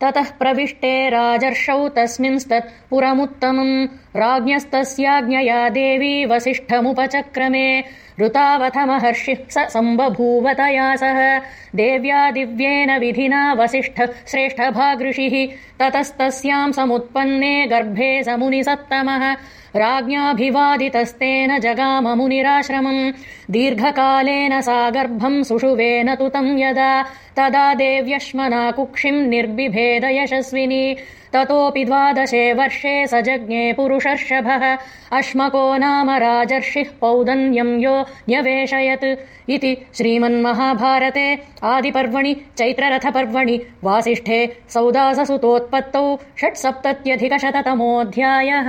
ततः प्रविष्टे राजर्षौ तस्मिंस्तत् पुरमुत्तमम्। राज्ञस्तस्याज्ञया देवी वसिष्ठमुपचक्रमे। ऋतावथ महर्षिः स सम्बभूवतया सह। देव्या दिव्येन विधिना वसिष्ठ श्रेष्ठभागृषिः। ततस्तस्याम् समुत्पन्ने गर्भे समुनिसत्तमः राज्ञाभिवादितस्तेन जगाममुनिराश्रमम् दीर्घकालेन सा गर्भम् सुषुवेन तुतम् यदा तदा देव्यश्मना कुक्षिम् निर्बिभेद यशस्विनी। ततोऽपि द्वादशे वर्षे स जज्ञे पुरुषर्षभः अश्मको नाम राजर्षिः पौदन्यम् यो न्यवेशयत्। इति श्रीमन्महाभारते आदिपर्वणि चैत्ररथपर्वणि वासिष्ठे सौदाससुतोत्पत्तौ षट्सप्तत्यधिकशततमोऽध्यायः